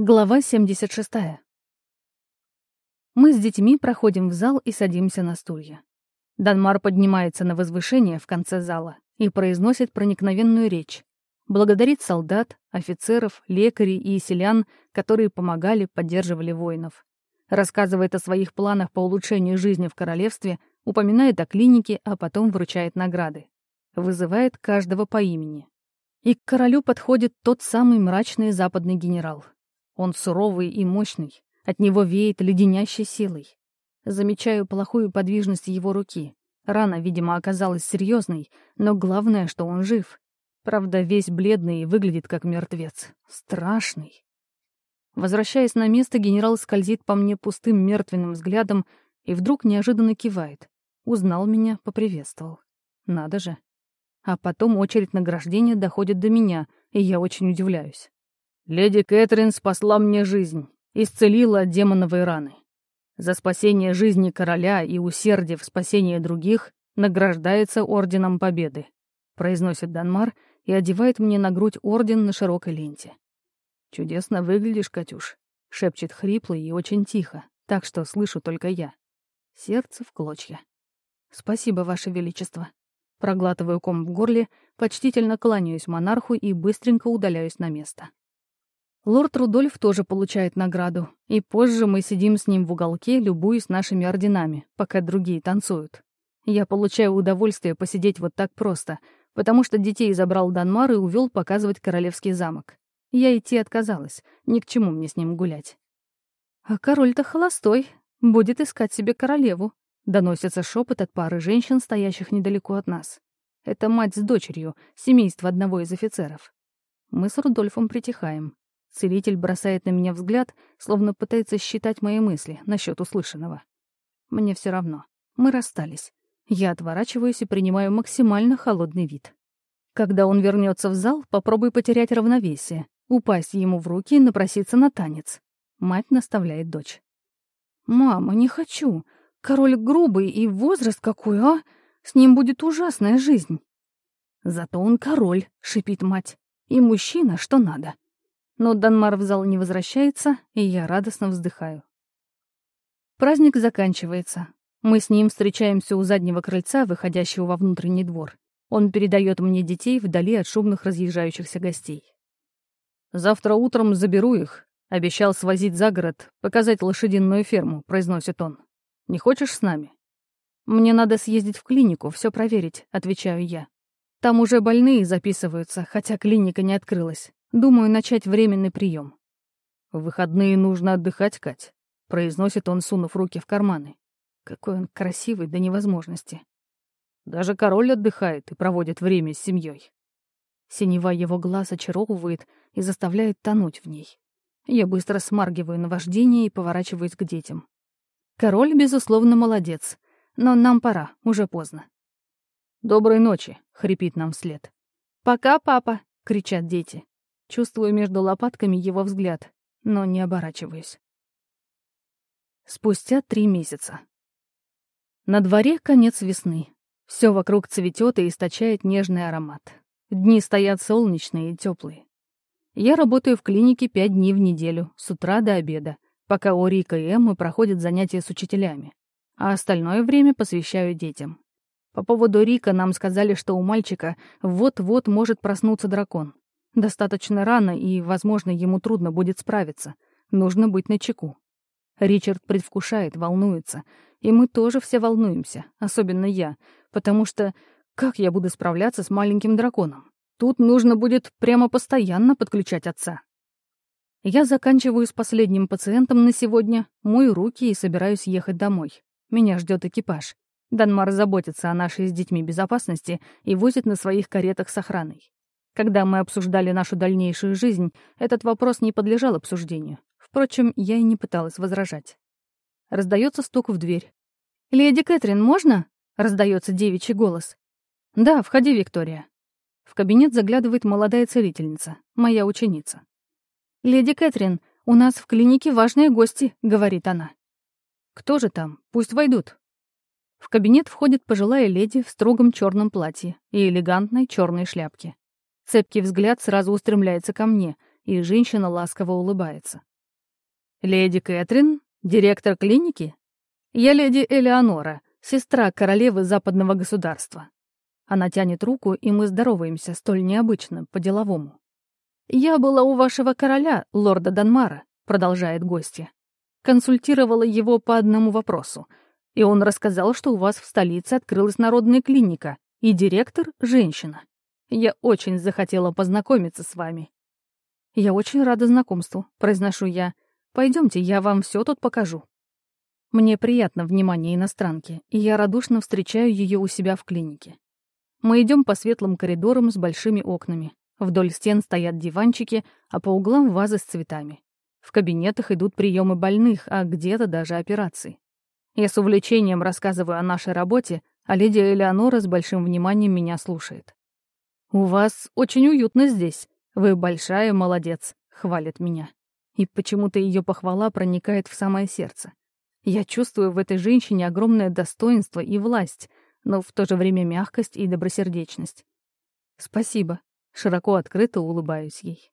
Глава 76. Мы с детьми проходим в зал и садимся на стулья. Данмар поднимается на возвышение в конце зала и произносит проникновенную речь. Благодарит солдат, офицеров, лекарей и селян, которые помогали, поддерживали воинов. Рассказывает о своих планах по улучшению жизни в королевстве, упоминает о клинике, а потом вручает награды. Вызывает каждого по имени. И к королю подходит тот самый мрачный западный генерал — он суровый и мощный, от него веет леденящей силой. Замечаю плохую подвижность его руки. Рана, видимо, оказалась серьезной, но главное, что он жив. Правда, весь бледный и выглядит как мертвец. Страшный. Возвращаясь на место, генерал скользит по мне пустым мертвенным взглядом и вдруг неожиданно кивает. Узнал меня, поприветствовал. Надо же. А потом очередь награждения доходит до меня, и я очень удивляюсь. Леди Кэтрин спасла мне жизнь, исцелила от демоновой раны. За спасение жизни короля и усердие в спасении других награждается Орденом Победы, произносит Данмар и одевает мне на грудь орден на широкой ленте. «Чудесно выглядишь, Катюш», — шепчет хрипло и очень тихо, так что слышу только я. Сердце в клочья. «Спасибо, Ваше Величество». Проглатываю ком в горле, почтительно кланяюсь монарху и быстренько удаляюсь на место. Лорд Рудольф тоже получает награду, и позже мы сидим с ним в уголке, любуясь нашими орденами, пока другие танцуют. Я получаю удовольствие посидеть вот так просто, потому что детей забрал Данмар и увел показывать королевский замок. Я идти отказалась, ни к чему мне с ним гулять. «А король-то холостой, будет искать себе королеву», — доносится шепот от пары женщин, стоящих недалеко от нас. Это мать с дочерью, семейство одного из офицеров. Мы с Рудольфом притихаем. Целитель бросает на меня взгляд, словно пытается считать мои мысли насчет услышанного. Мне все равно. Мы расстались. Я отворачиваюсь и принимаю максимально холодный вид. Когда он вернется в зал, попробуй потерять равновесие, упасть ему в руки и напроситься на танец. Мать наставляет дочь. «Мама, не хочу. Король грубый и возраст какой, а? С ним будет ужасная жизнь». «Зато он король», — шипит мать. «И мужчина, что надо». Но Данмар в зал не возвращается, и я радостно вздыхаю. Праздник заканчивается. Мы с ним встречаемся у заднего крыльца, выходящего во внутренний двор. Он передает мне детей вдали от шумных разъезжающихся гостей. «Завтра утром заберу их. Обещал свозить за город, показать лошадиную ферму», — произносит он. «Не хочешь с нами?» «Мне надо съездить в клинику, все проверить», — отвечаю я. «Там уже больные записываются, хотя клиника не открылась. Думаю, начать временный прием. «В выходные нужно отдыхать, Кать», — произносит он, сунув руки в карманы. Какой он красивый до невозможности. Даже король отдыхает и проводит время с семьей. Синева его глаз очаровывает и заставляет тонуть в ней. Я быстро смаргиваю наваждение и поворачиваюсь к детям. Король, безусловно, молодец, но нам пора, уже поздно. «Доброй ночи», — хрипит нам вслед. «Пока, папа», — кричат дети. Чувствую между лопатками его взгляд, но не оборачиваюсь. Спустя три месяца. На дворе конец весны. Все вокруг цветет и источает нежный аромат. Дни стоят солнечные и теплые. Я работаю в клинике пять дней в неделю, с утра до обеда, пока Рика и Эммы проходят занятия с учителями, а остальное время посвящаю детям. По поводу Рика нам сказали, что у мальчика вот-вот может проснуться дракон. Достаточно рано, и, возможно, ему трудно будет справиться. Нужно быть начеку. Ричард предвкушает, волнуется. И мы тоже все волнуемся, особенно я, потому что как я буду справляться с маленьким драконом? Тут нужно будет прямо постоянно подключать отца. Я заканчиваю с последним пациентом на сегодня, мою руки и собираюсь ехать домой. Меня ждет экипаж. Данмар заботится о нашей с детьми безопасности и возит на своих каретах с охраной. Когда мы обсуждали нашу дальнейшую жизнь, этот вопрос не подлежал обсуждению. Впрочем, я и не пыталась возражать. Раздается стук в дверь. «Леди Кэтрин, можно?» — раздается девичий голос. «Да, входи, Виктория». В кабинет заглядывает молодая целительница, моя ученица. «Леди Кэтрин, у нас в клинике важные гости», — говорит она. «Кто же там? Пусть войдут». В кабинет входит пожилая леди в строгом черном платье и элегантной черной шляпке. Цепкий взгляд сразу устремляется ко мне, и женщина ласково улыбается. Леди Кэтрин? Директор клиники? Я леди Элеонора, сестра королевы западного государства. Она тянет руку, и мы здороваемся столь необычно, по-деловому. «Я была у вашего короля, лорда Данмара», — продолжает гостья. Консультировала его по одному вопросу, и он рассказал, что у вас в столице открылась народная клиника, и директор — женщина. Я очень захотела познакомиться с вами. Я очень рада знакомству, произношу я. Пойдемте, я вам все тут покажу. Мне приятно внимание иностранки, и я радушно встречаю ее у себя в клинике. Мы идем по светлым коридорам с большими окнами. Вдоль стен стоят диванчики, а по углам вазы с цветами. В кабинетах идут приемы больных, а где-то даже операции. Я с увлечением рассказываю о нашей работе, а леди Элеонора с большим вниманием меня слушает. «У вас очень уютно здесь. Вы большая молодец», — хвалит меня. И почему-то ее похвала проникает в самое сердце. Я чувствую в этой женщине огромное достоинство и власть, но в то же время мягкость и добросердечность. «Спасибо», — широко открыто улыбаюсь ей.